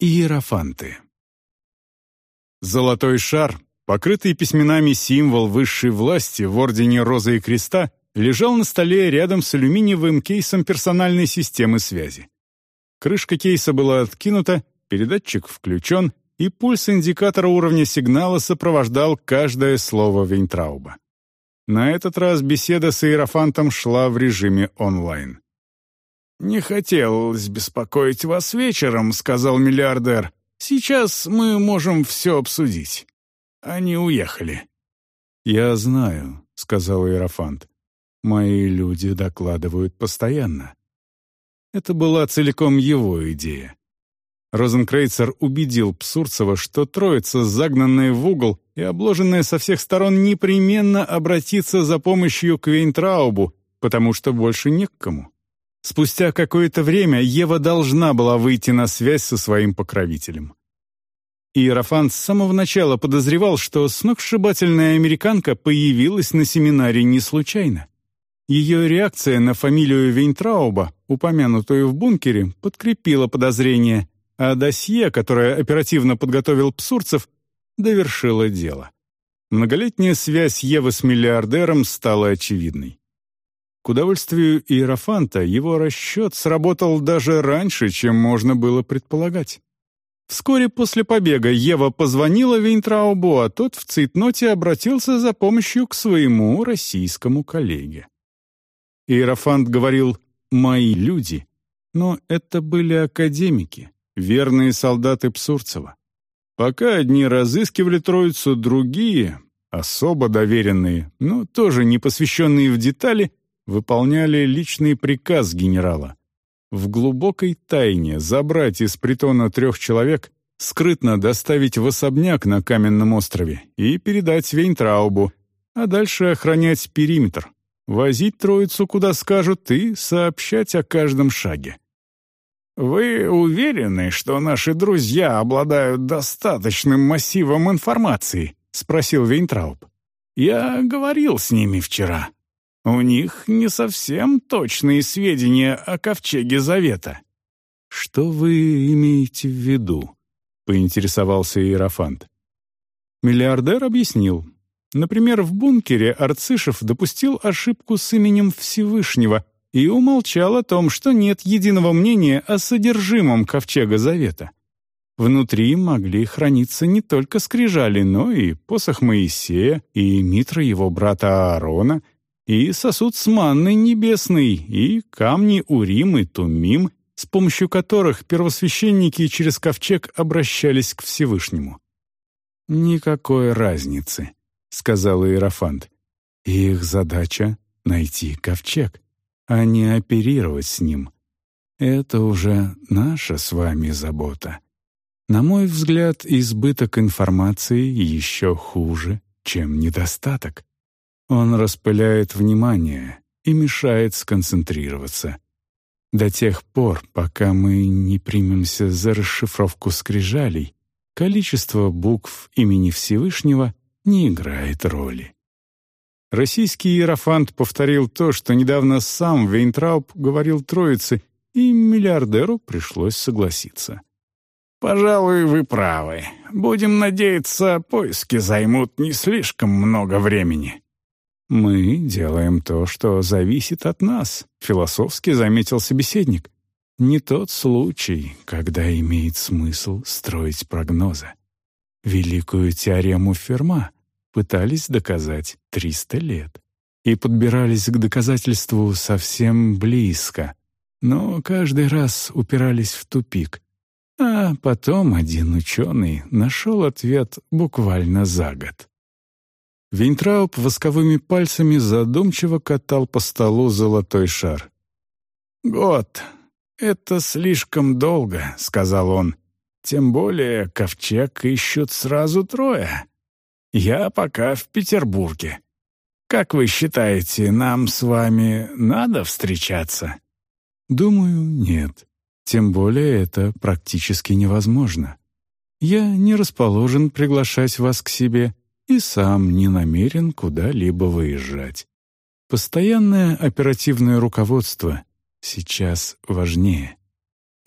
Иерофанты. Золотой шар, покрытый письменами символ высшей власти в Ордене Розы и Креста, лежал на столе рядом с алюминиевым кейсом персональной системы связи. Крышка кейса была откинута, передатчик включен, и пульс индикатора уровня сигнала сопровождал каждое слово Вейнтрауба. На этот раз беседа с Иерофантом шла в режиме онлайн. «Не хотелось беспокоить вас вечером», — сказал миллиардер. «Сейчас мы можем все обсудить». Они уехали. «Я знаю», — сказал Иерофант. «Мои люди докладывают постоянно». Это была целиком его идея. Розенкрейцер убедил Псурцева, что троица, загнанная в угол и обложенная со всех сторон, непременно обратится за помощью к Вейнтраубу, потому что больше не к кому. Спустя какое-то время Ева должна была выйти на связь со своим покровителем. Иерофант с самого начала подозревал, что сногсшибательная американка появилась на семинаре не случайно. Ее реакция на фамилию Вейнтрауба, упомянутую в бункере, подкрепила подозрение, а досье, которое оперативно подготовил Псурцев, довершило дело. Многолетняя связь Евы с миллиардером стала очевидной. К удовольствию Иерофанта его расчет сработал даже раньше, чем можно было предполагать. Вскоре после побега Ева позвонила Вейнтраубу, а тот в цейтноте обратился за помощью к своему российскому коллеге. Иерофант говорил «мои люди», но это были академики, верные солдаты Псурцева. Пока одни разыскивали троицу, другие, особо доверенные, но тоже не посвященные в детали, выполняли личный приказ генерала. В глубокой тайне забрать из притона трех человек, скрытно доставить в особняк на Каменном острове и передать Вейнтраубу, а дальше охранять периметр, возить троицу куда скажут и сообщать о каждом шаге. «Вы уверены, что наши друзья обладают достаточным массивом информации?» — спросил Вейнтрауб. «Я говорил с ними вчера». У них не совсем точные сведения о ковчеге Завета». «Что вы имеете в виду?» — поинтересовался Иерофант. Миллиардер объяснил. Например, в бункере Арцишев допустил ошибку с именем Всевышнего и умолчал о том, что нет единого мнения о содержимом ковчега Завета. Внутри могли храниться не только скрижали, но и посох Моисея, и митра его брата Аарона — и сосуд с манной небесной, и камни Урим и Тумим, с помощью которых первосвященники через ковчег обращались к Всевышнему. «Никакой разницы», — сказал Иерофант. «Их задача — найти ковчег, а не оперировать с ним. Это уже наша с вами забота. На мой взгляд, избыток информации еще хуже, чем недостаток. Он распыляет внимание и мешает сконцентрироваться. До тех пор, пока мы не примемся за расшифровку скрижалей, количество букв имени Всевышнего не играет роли. Российский иерофант повторил то, что недавно сам Вейнтрауб говорил троице, и миллиардеру пришлось согласиться. «Пожалуй, вы правы. Будем надеяться, поиски займут не слишком много времени». «Мы делаем то, что зависит от нас», — философски заметил собеседник. «Не тот случай, когда имеет смысл строить прогнозы. Великую теорему Ферма пытались доказать 300 лет и подбирались к доказательству совсем близко, но каждый раз упирались в тупик. А потом один ученый нашел ответ буквально за год. Винтрауб восковыми пальцами задумчиво катал по столу золотой шар. «Год. Это слишком долго», — сказал он. «Тем более ковчег ищут сразу трое. Я пока в Петербурге. Как вы считаете, нам с вами надо встречаться?» «Думаю, нет. Тем более это практически невозможно. Я не расположен приглашать вас к себе» и сам не намерен куда-либо выезжать. Постоянное оперативное руководство сейчас важнее.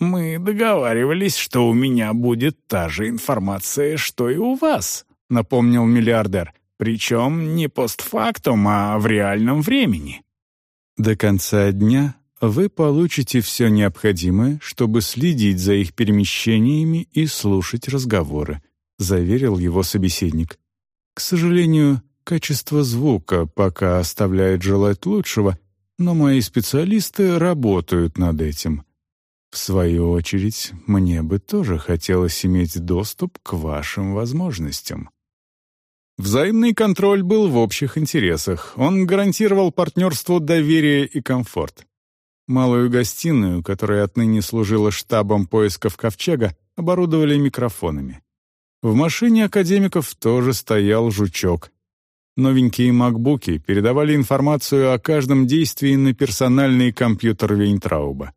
Мы договаривались, что у меня будет та же информация, что и у вас», — напомнил миллиардер. «Причем не постфактум, а в реальном времени». До конца дня вы получите все необходимое, чтобы следить за их перемещениями и слушать разговоры», — заверил его собеседник. «К сожалению, качество звука пока оставляет желать лучшего, но мои специалисты работают над этим. В свою очередь, мне бы тоже хотелось иметь доступ к вашим возможностям». Взаимный контроль был в общих интересах. Он гарантировал партнерству доверие и комфорт. Малую гостиную, которая отныне служила штабом поисков ковчега, оборудовали микрофонами. В машине академиков тоже стоял жучок. Новенькие макбуки передавали информацию о каждом действии на персональный компьютер Вейнтрауба.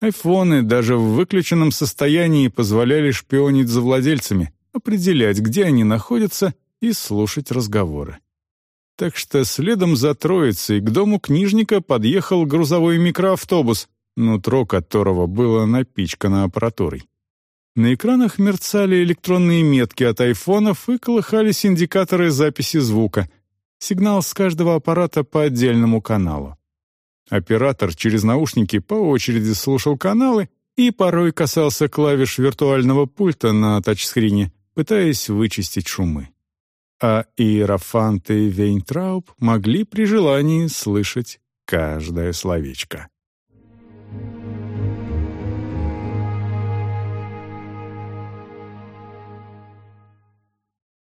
Айфоны даже в выключенном состоянии позволяли шпионить за владельцами, определять, где они находятся, и слушать разговоры. Так что следом за троицей к дому книжника подъехал грузовой микроавтобус, нутро которого было напичкано аппаратурой. На экранах мерцали электронные метки от айфонов и колыхались индикаторы записи звука. Сигнал с каждого аппарата по отдельному каналу. Оператор через наушники по очереди слушал каналы и порой касался клавиш виртуального пульта на тачскрине, пытаясь вычистить шумы а Иерофант и Вейнтрауб могли при желании слышать каждое словечко.